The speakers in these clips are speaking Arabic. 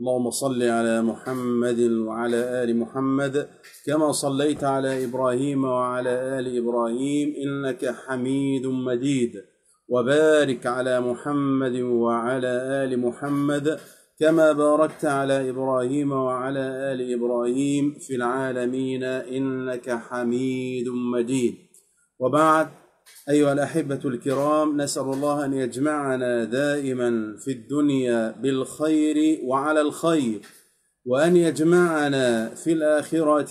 اللهم صل على محمد وعلى آل محمد كما صليت على إبراهيم وعلى آل إبراهيم إنك حميد مجيد. وبارك على محمد وعلى آل محمد كما باركت على إبراهيم وعلى آل إبراهيم في العالمين إنك حميد مجيد. وبعد أيها الأحبة الكرام نسأل الله أن يجمعنا دائما في الدنيا بالخير وعلى الخير وأن يجمعنا في الآخرة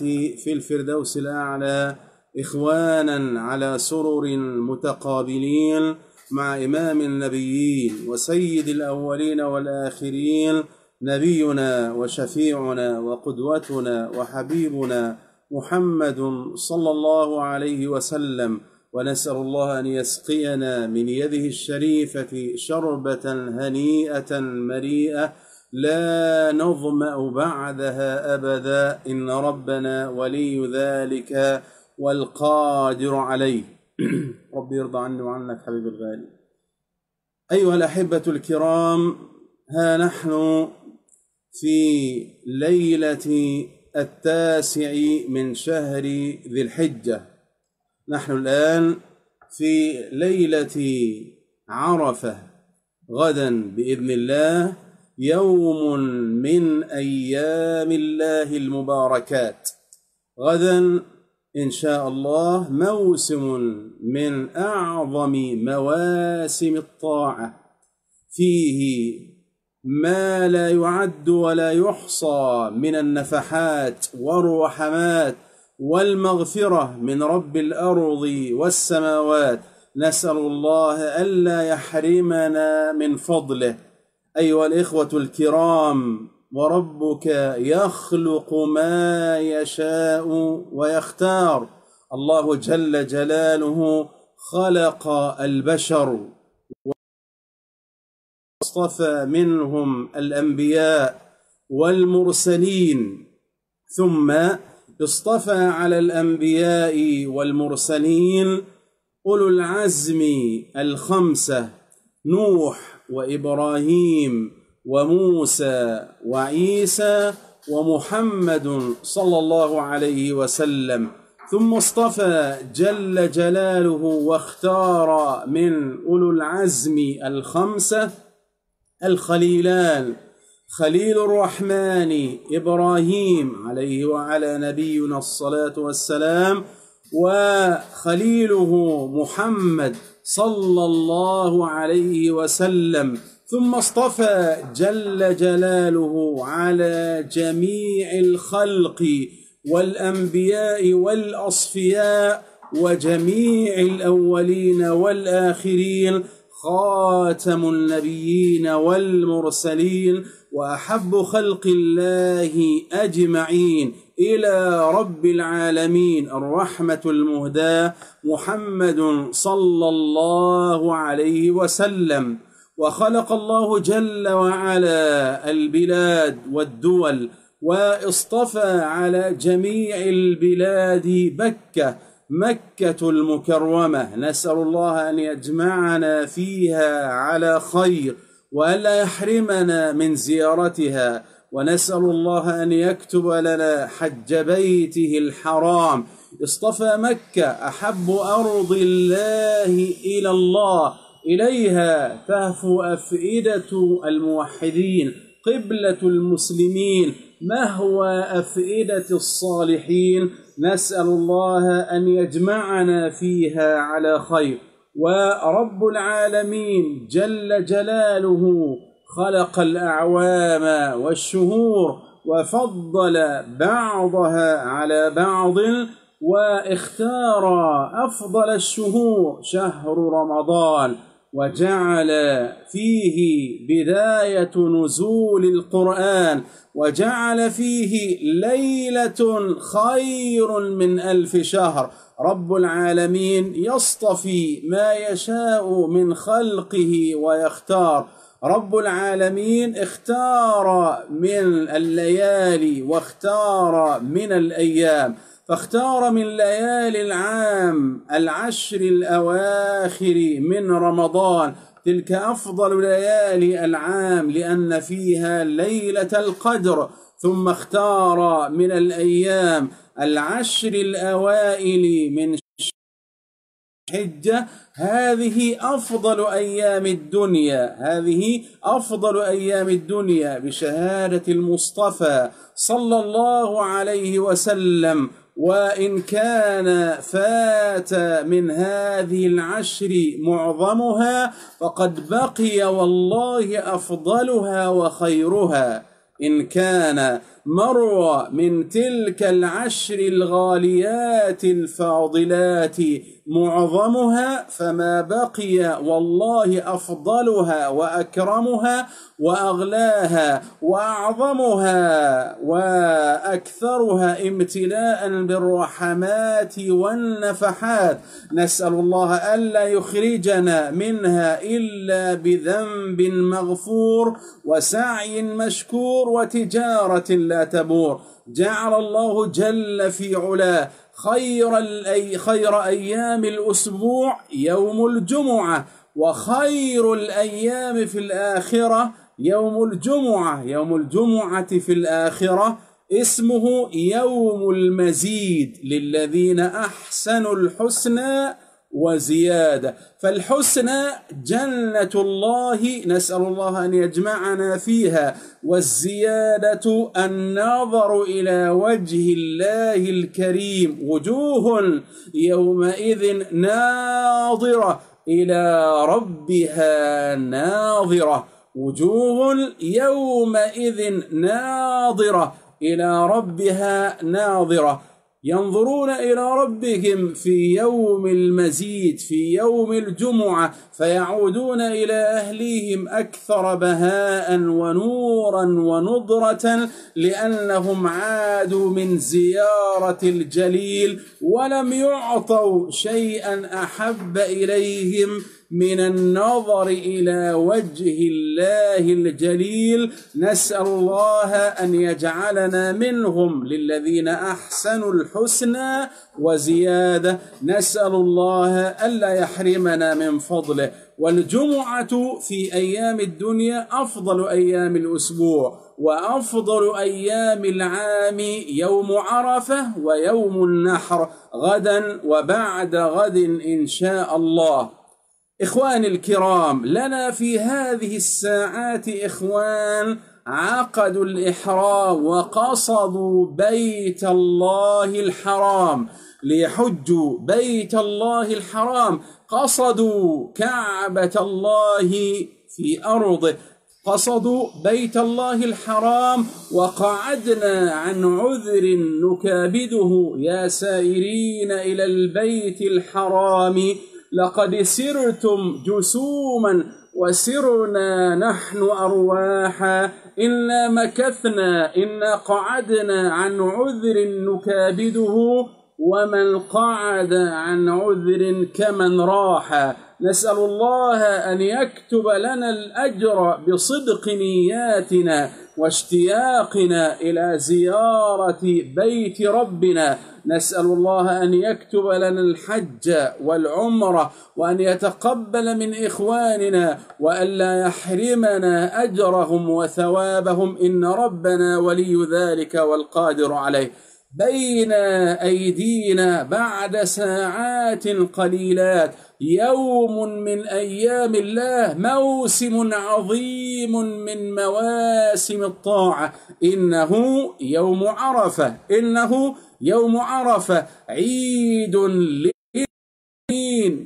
في الفردوس الأعلى إخوانا على سرر متقابلين مع إمام النبيين وسيد الأولين والآخرين نبينا وشفيعنا وقدوتنا وحبيبنا محمد صلى الله عليه وسلم. ونسأل الله أن يسقينا من يده الشريفة شربة هنيئة مريئة لا نظمأ بعدها أبدا. إن ربنا ولي ذلك والقادر عليه. رب يرضى عني وعنك حبيب الغالي. أيها الأحبة الكرام ها نحن في ليلة التاسع من شهر ذي الحجة. نحن الآن في ليلة عرفة غدا بإذن الله يوم من أيام الله المباركات. غدا إن شاء الله موسم من أعظم مواسم الطاعة. فيه ما لا يعد ولا يحصى من النفحات والرحمات والمغفرة من رب الأرض والسماوات. نسأل الله ألا يحرمنا من فضله. أيها الإخوة الكرام وربك يخلق ما يشاء ويختار. الله جل جلاله خلق البشر واصطفى منهم الأنبياء والمرسلين. ثم اصطفى على الأنبياء والمرسلين أولو العزم الخمسة نوح وإبراهيم وموسى وعيسى ومحمد صلى الله عليه وسلم. ثم اصطفى جل جلاله واختار من أولو العزم الخمسة الخليلان. خليل الرحمن إبراهيم عليه وعلى نبينا الصلاة والسلام وخليله محمد صلى الله عليه وسلم. ثم اصطفى جل جلاله على جميع الخلق والأنبياء والأصفياء وجميع الأولين والآخرين خاتم النبيين والمرسلين. وأحب خلق الله أجمعين إلى رب العالمين. الرحمة المهداة محمد صلى الله عليه وسلم. وخلق الله جل وعلا البلاد والدول واصطفى على جميع البلاد بكه مكة المكرمة. نسأل الله أن يجمعنا فيها على خير. وألا يحرمنا من زيارتها ونسأل الله أن يكتب لنا حج بيته الحرام. اصطفى مكة أحب أرض الله إلى الله. إليها تهفو أفئدة الموحدين قبلة المسلمين. مهوى أفئدة الصالحين؟ نسأل الله أن يجمعنا فيها على خير. ورب العالمين جل جلاله خلق الأعوام والشهور وفضل بعضها على بعض واختار أفضل الشهور شهر رمضان وجعل فيه بداية نزول القرآن وجعل فيه ليلة خير من ألف شهر رب العالمين يصطفي ما يشاء من خلقه ويختار. رب العالمين اختار من الليالي واختار من الأيام. فاختار من ليالي العام العشر الأواخر من رمضان. تلك أفضل ليالي العام لأن فيها ليلة القدر. ثم اختار من الأيام العشر الأوائل من حجة هذه أفضل أيام الدنيا هذه أفضل أيام الدنيا بشهادة المصطفى صلى الله عليه وسلم. وإن كان فات من هذه العشر معظمها فقد بقي والله أفضلها وخيرها. إن كان مر من تلك العشر الغاليات الفاضلات معظمها فما بقي والله أفضلها وأكرمها وأغلاها وأعظمها وأكثرها امتلاء بالرحمات والنفحات. نسأل الله ألا يخرجنا منها إلا بذنب مغفور وسعي مشكور وتجارة لا تبور جعل الله جل في علاه خير الأي خير أيام الأسبوع يوم الجمعة وخير الأيام في الآخرة يوم الجمعة. يوم الجمعة في الآخرة اسمه يوم المزيد للذين أحسنوا الحسنى وزيادة. فالحسنى جنة الله نسأل الله أن يجمعنا فيها. والزيادة النظر إلى وجه الله الكريم. وجوه يومئذ ناظرة إلى ربها ناظرة. وجوه يومئذ ناظرة إلى ربها ناظرة. ينظرون إلى ربهم في يوم المزيد في يوم الجمعة فيعودون إلى أهليهم أكثر بهاء ونورا ونضره لأنهم عادوا من زيارة الجليل ولم يعطوا شيئا أحب إليهم. من النظر إلى وجه الله الجليل نسأل الله أن يجعلنا منهم للذين أحسنوا الحسنى وزيادة. نسأل الله ألا يحرمنا من فضله. والجمعة في أيام الدنيا أفضل أيام الأسبوع وأفضل أيام العام يوم عرفة ويوم النحر غدا وبعد غد إن شاء الله. إخواني الكرام لنا في هذه الساعات إخوان عقدوا الإحرام وقصدوا بيت الله الحرام. ليحجوا بيت الله الحرام. قصدوا كعبة الله في أرضه. قصدوا بيت الله الحرام. وقعدنا عن عذر نكابده يا سائرين إلى البيت الحرام. لقد سرتم جسوما وسرنا نحن أرواحا إنا مكثنا إنا قعدنا عن عذر نكابده ومن قعد عن عذر كمن راح. نسأل الله أن يكتب لنا الأجر بصدق نياتنا. واشتياقنا إلى زيارة بيت ربنا. نسأل الله أن يكتب لنا الحج والعمرة وأن يتقبل من إخواننا وألا يحرمنا أجرهم وثوابهم. إن ربنا ولي ذلك والقادر عليه. بين أيدينا بعد ساعات قليلات. يوم من أيام الله موسم عظيم من مواسم الطاعة. إنه يوم عرفة إنه يوم عرفة. عيد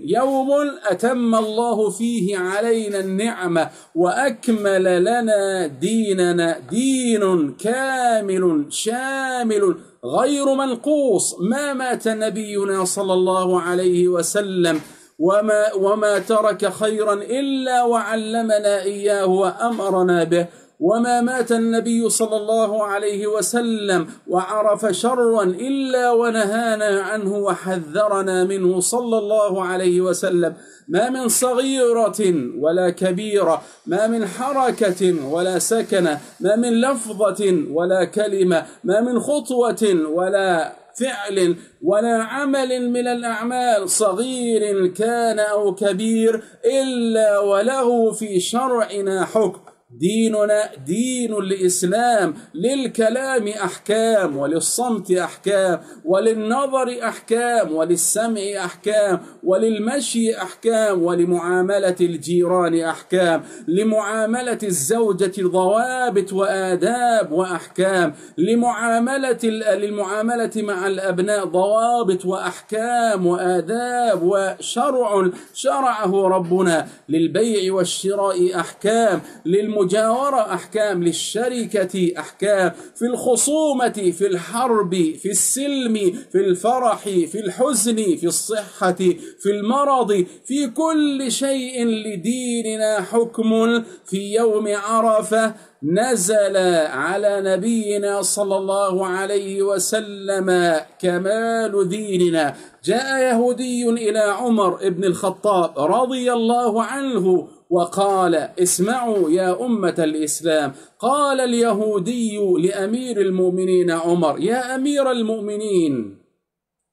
يوم أتم الله فيه علينا النعمة وأكمل لنا ديننا. دين كامل شامل غير منقوص ما مات نبينا صلى الله عليه وسلم وما, وما ترك خيرا إلا وعلمنا إياه وأمرنا به. وما مات النبي صلى الله عليه وسلم وعرف شرا إلا ونهانا عنه وحذرنا منه صلى الله عليه وسلم ما من صغيرة ولا كبيرة ما من حركة ولا سكنة ما من لفظة ولا كلمة ما من خطوة ولا فعل ولا عمل من الأعمال صغير كان أو كبير إلا وله في شرعنا حكم ديننا دين الإسلام للكلام أحكام وللصمت أحكام وللنظر أحكام وللسمع أحكام وللمشي أحكام ولمعاملة الجيران أحكام لمعاملة الزوجة ضوابط وآداب وأحكام لمعاملة للمعاملة مع الأبناء ضوابط وأحكام وآداب وشرع شرعه ربنا للبيع والشراء أحكام للم المجاورة أحكام للشركة أحكام في الخصومة في الحرب في السلم في الفرح في الحزن في الصحة في المرض في كل شيء لديننا حكم. في يوم عرفة نزل على نبينا صلى الله عليه وسلم كمال ديننا. جاء يهودي إلى عمر بن الخطاب رضي الله عنه وقال اسمعوا يا أمة الإسلام. قال اليهودي لأمير المؤمنين عمر يا أمير المؤمنين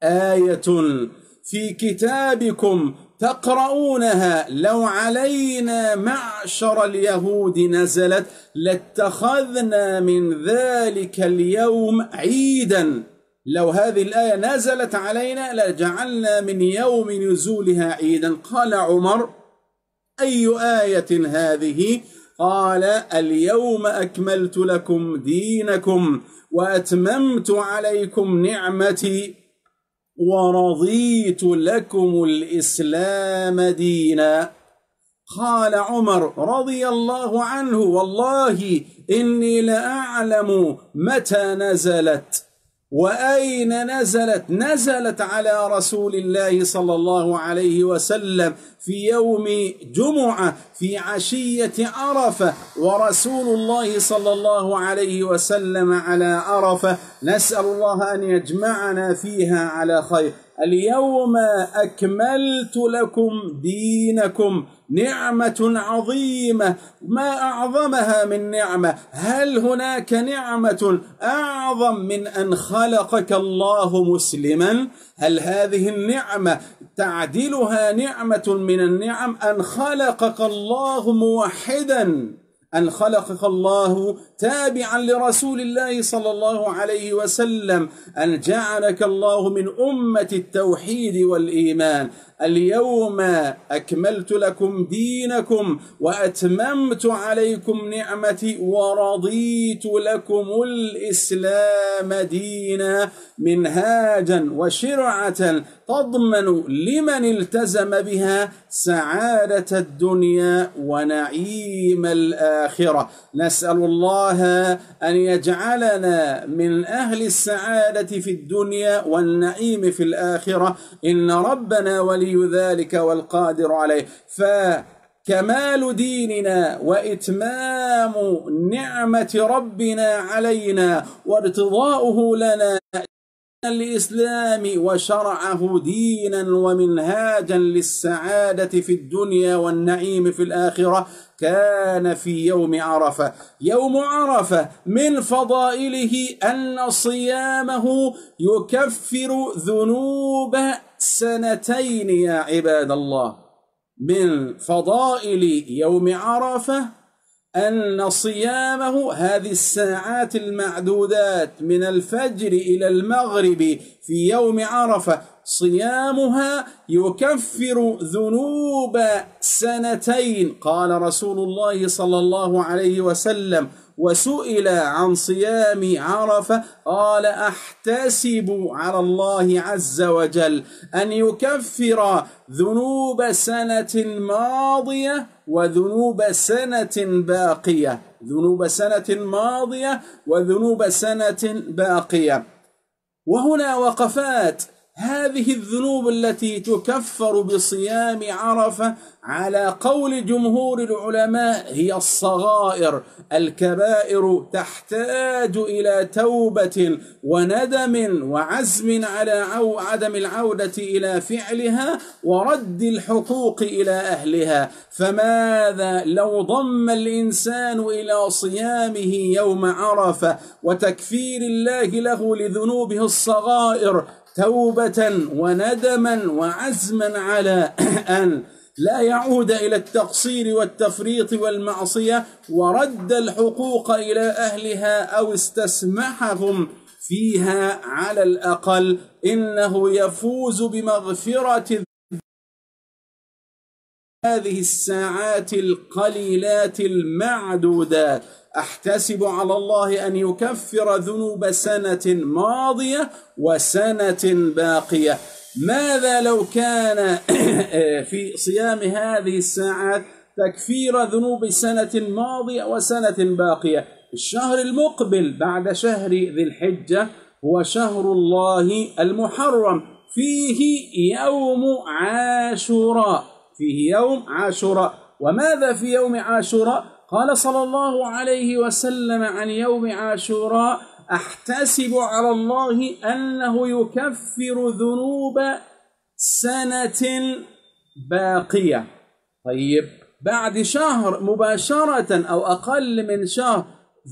آية في كتابكم تقرؤونها لو علينا معشر اليهود نزلت لاتخذنا من ذلك اليوم عيدا. لو هذه الآية نزلت علينا لجعلنا من يوم نزولها عيدا. قال عمر أي آية هذه؟ قال اليوم أكملت لكم دينكم وأتممت عليكم نعمتي ورضيت لكم الإسلام دينا. قال عمر رضي الله عنه والله إني لأعلم متى نزلت. وأين نزلت؟ نزلت على رسول الله صلى الله عليه وسلم في يوم جمعة في عشية عرفة ورسول الله صلى الله عليه وسلم على عرفة. نسأل الله أن يجمعنا فيها على خير. اليوم أكملت لكم دينكم. نعمة عظيمة. ما أعظمها من نعمة؟ هل هناك نعمة أعظم من أن خلقك الله مسلما؟ هل هذه النعمة تعدلها نعمة من النعم أن خلقك الله موحدا؟ أن خلقك الله تابعا لرسول الله صلى الله عليه وسلم أن جعلك الله من أمة التوحيد والإيمان. اليوم أكملت لكم دينكم وأتممت عليكم نعمتي ورضيت لكم الإسلام دينا منهاجا وشرعة تضمن لمن التزم بها سعادة الدنيا ونعيم الآخرة. نسأل الله أن يجعلنا من أهل السعادة في الدنيا والنعيم في الآخرة. إن ربنا ولي ذلك والقادر عليه. فكمال ديننا وإتمام نعمة ربنا علينا وارتضاؤه لنا الإسلام وشرعه دينا ومنهاجا للسعادة في الدنيا والنعيم في الآخرة كان في يوم عرفة. يوم عرفة من فضائله أن صيامه يكفر ذنوب سنتين يا عباد الله. من فضائل يوم عرفة أن صيامه هذه الساعات المعدودات من الفجر إلى المغرب في يوم عرفة صيامها يكفر ذنوب سنتين قال رسول الله صلى الله عليه وسلم. وسئل عن صيام عرفة قال أحتسب على الله عز وجل أن يكفر ذنوب سنة ماضية وذنوب سنة باقية. ذنوب سنة ماضية وذنوب سنة باقية. وهنا وقفات هذه الذنوب التي تكفر بصيام عرفة على قول جمهور العلماء هي الصغائر. الكبائر تحتاج إلى توبة وندم وعزم على عدم العودة إلى فعلها ورد الحقوق إلى أهلها. فماذا لو ضم الإنسان إلى صيامه يوم عرفة وتكفير الله له لذنوبه الصغائر توبة وندما وعزما على أن لا يعود إلى التقصير والتفريط والمعصية ورد الحقوق إلى أهلها أو استسمحهم فيها على الأقل. إنه يفوز بمغفرة هذه الساعات القليلات المعدودات. أحتسب على الله أن يكفر ذنوب سنة ماضية وسنة باقية. ماذا لو كان في صيام هذه الساعات تكفير ذنوب سنة ماضية وسنة باقية؟ الشهر المقبل بعد شهر ذي الحجة هو شهر الله المحرم. فيه يوم عاشوراء. فيه يوم عاشوراء. وماذا في يوم عاشوراء؟ قال صلى الله عليه وسلم عن يوم عاشوراء أحتسب على الله أنه يكفر ذنوب سنة باقية. طيب بعد شهر مباشرة أو أقل من شهر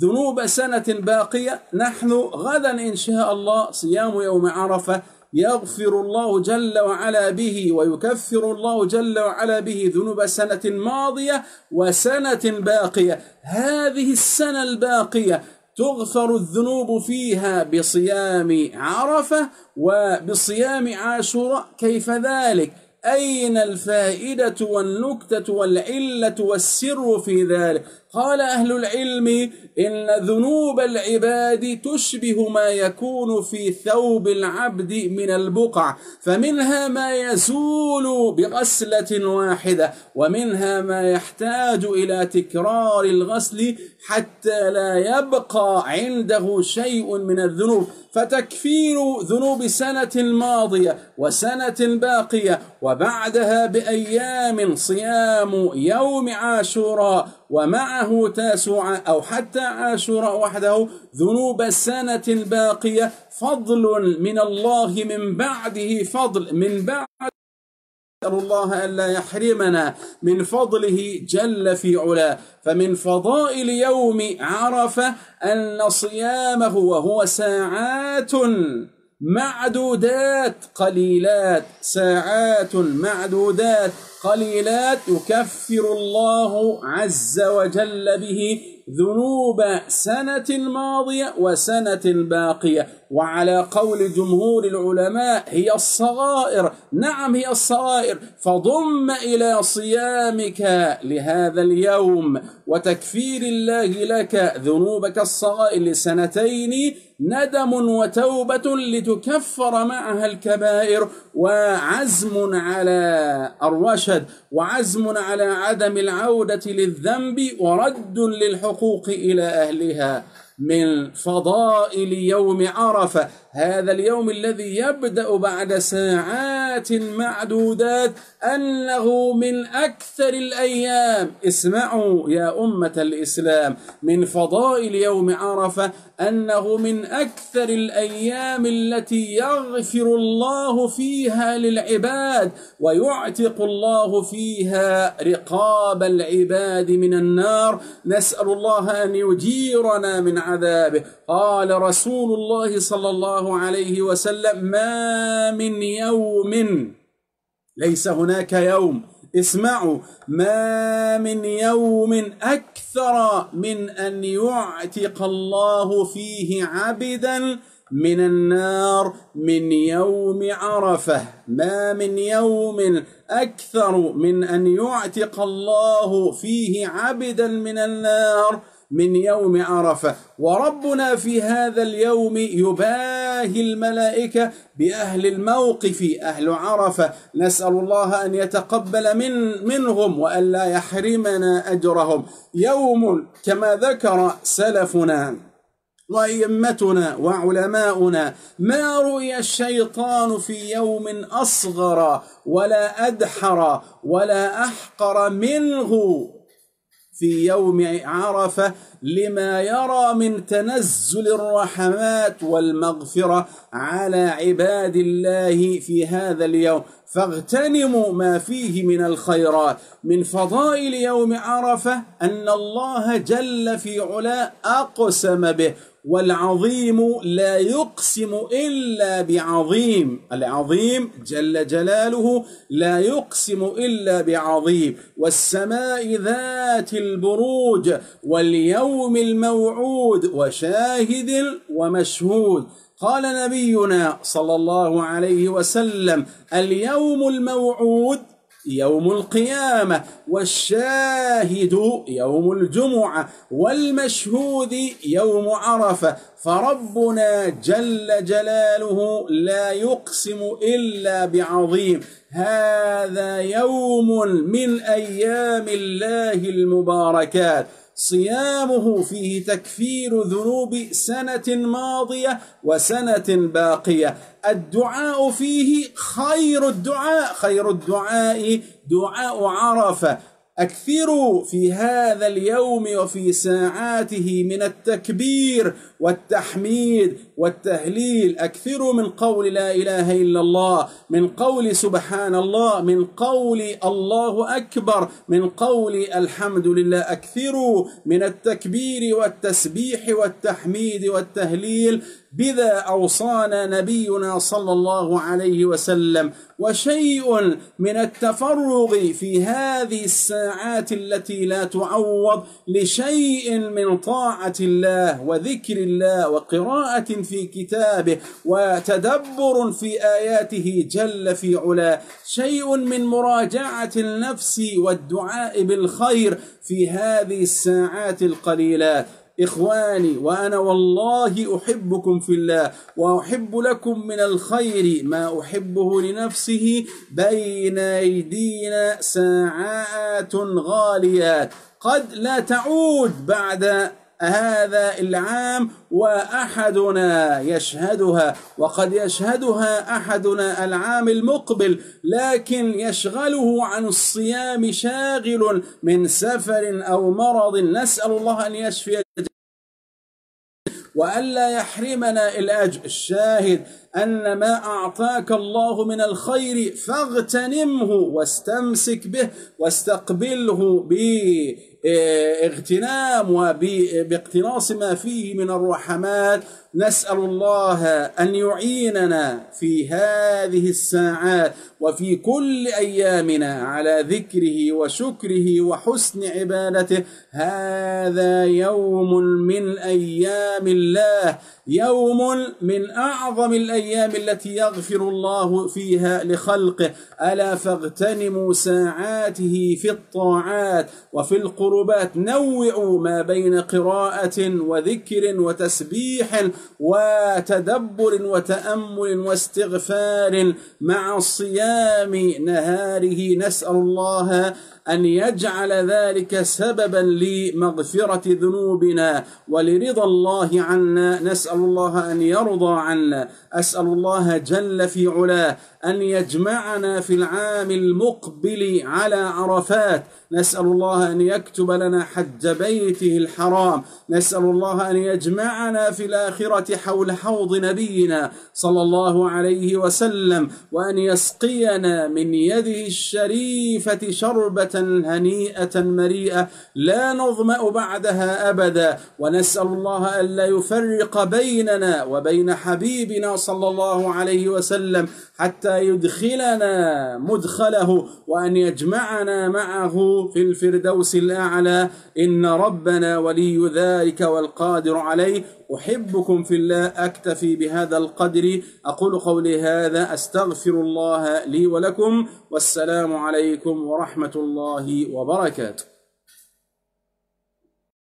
ذنوب سنة باقية نحن غدا إن شاء الله صيام يوم عرفة يغفر الله جل وعلا به ويكفر الله جل وعلا به ذنوب سنة ماضية وسنة باقية. هذه السنة الباقية تغفر الذنوب فيها بصيام عرفة وبصيام عاشوراء. كيف ذلك؟ أين الفائدة والنكتة والعلة والسر في ذلك؟ قال أهل العلم إن ذنوب العباد تشبه ما يكون في ثوب العبد من البقع فمنها ما يزول بغسلة واحدة ومنها ما يحتاج إلى تكرار الغسل حتى لا يبقى عنده شيء من الذنوب. فتكفير ذنوب سنة ماضية وسنة باقية وبعدها بأيام صيام يوم عاشوراء ومعه تاسع أو حتى عاشوراء وحده ذنوب السنة الباقية فضل من الله من بعده فضل من بعد نسأل الله ألا يحرمنا من فضله جل في علاه. فمن فضائل يوم عرفة أن صيامه وهو ساعات معدودات قليلات ساعات معدودات. قليلات يكفر الله عز وجل به ذنوب سنة ماضية وسنة باقية. وعلى قول جمهور العلماء هي الصغائر. نعم هي الصغائر. فضم إلى صيامك لهذا اليوم وتكفير الله لك ذنوبك الصغائر لسنتين ندم وتوبة لتكفر معها الكبائر وعزم على الرشد وعزم على عدم العودة للذنب ورد للحقوق إلى أهلها من فضائل يوم عرفة. هذا اليوم الذي يبدأ بعد ساعات معدودات أنه من أكثر الأيام. اسمعوا يا أمة الإسلام من فضائل يوم عرفة أنه من أكثر الأيام التي يغفر الله فيها للعباد ويعتق الله فيها رقاب العباد من النار. نسأل الله أن يجيرنا من عذابه. قال رسول الله صلى الله عليه وسلم ما من يوم ليس هناك يوم. اسمعوا ما من يوم أكثر من أن يعتق الله فيه عبدا من النار من يوم عرفة. ما من يوم أكثر من أن يعتق الله فيه عبدا من النار من يوم عرفة. وربنا في هذا اليوم يباهي الملائكة بأهل الموقف أهل عرفة. نسأل الله أن يتقبل من منهم والا يحرمنا أجرهم. يوم كما ذكر سلفنا وأئمتنا وعلماؤنا ما رؤي الشيطان في يوم أصغر ولا أدحر ولا أحقر منه في يوم عرفة لما يرى من تنزل الرحمات والمغفرة على عباد الله في هذا اليوم. فاغتنموا ما فيه من الخيرات. من فضائل يوم عرفة أن الله جل في علا أقسم به. والعظيم لا يقسم إلا بعظيم. العظيم جل جلاله لا يقسم إلا بعظيم. والسماء ذات البروج واليوم الموعود وشاهد ومشهود. قال نبينا صلى الله عليه وسلم اليوم الموعود يوم القيامة والشاهد يوم الجمعة والمشهود يوم عرفة فربنا جل جلاله لا يقسم إلا بعظيم. هذا يوم من أيام الله المباركات. صيامه فيه تكفير ذنوب سنة ماضية وسنة باقية. الدعاء فيه خير الدعاء خير الدعاء دعاء عرفة. أكثروا في هذا اليوم وفي ساعاته من التكبير والتحميد والتهليل أكثروا من قول لا إله إلا الله من قول سبحان الله من قول الله أكبر من قول الحمد لله أكثروا من التكبير والتسبيح والتحميد والتهليل. بذا أوصانا نبينا صلى الله عليه وسلم. وشيء من التفرغ في هذه الساعات التي لا تعوض لشيء من طاعة الله وذكر الله وقراءة في كتابه وتدبر في آياته جل في علا شيء من مراجعة النفس والدعاء بالخير في هذه الساعات القليلات إخواني وأنا والله أحبكم في الله وأحب لكم من الخير ما أحبه لنفسه بين أيدينا ساعات غاليات. قد لا تعود بعد هذا العام وأحدنا يشهدها وقد يشهدها أحدنا العام المقبل لكن يشغله عن الصيام شاغل من سفر أو مرض. نسأل الله أن يشفي وألا يحرمنا الأجر. الشاهد أن ما أعطاك الله من الخير فاغتنمه واستمسك به واستقبله باغتنام وباقتناص ما فيه من الرحمات نسأل الله أن يعيننا في هذه الساعات وفي كل أيامنا على ذكره وشكره وحسن عبادته. هذا يوم من أيام الله يوم من أعظم الأيام التي يغفر الله فيها لخلقه. ألا فاغتنموا ساعاته في الطاعات وفي القربات. نوعوا ما بين قراءة وذكر وتسبيح وتدبر وتأمل واستغفار مع صيام نهاره. نسأل الله أن يجعل ذلك سببا لمغفرة ذنوبنا ولرضا الله عنا. نسأل الله أن يرضى عنا. أسأل الله جل في علاه أن يجمعنا في العام المقبل على عرفات. نسأل الله أن يكتب لنا حج بيته الحرام. نسأل الله أن يجمعنا في الآخرة حول حوض نبينا صلى الله عليه وسلم وأن يسقينا من يده الشريفة شربة هنيئة مريئة لا نظمأ بعدها أبدا. ونسأل الله ألا يفرق بيننا وبين حبيبنا صلى الله عليه وسلم. حتى يدخلنا مدخله وأن يجمعنا معه في الفردوس الأعلى. إن ربنا ولي ذلك والقادر عليه. أحبكم في الله أكتفي بهذا القدر. أقول قولي هذا أستغفر الله لي ولكم. والسلام عليكم ورحمة الله وبركاته.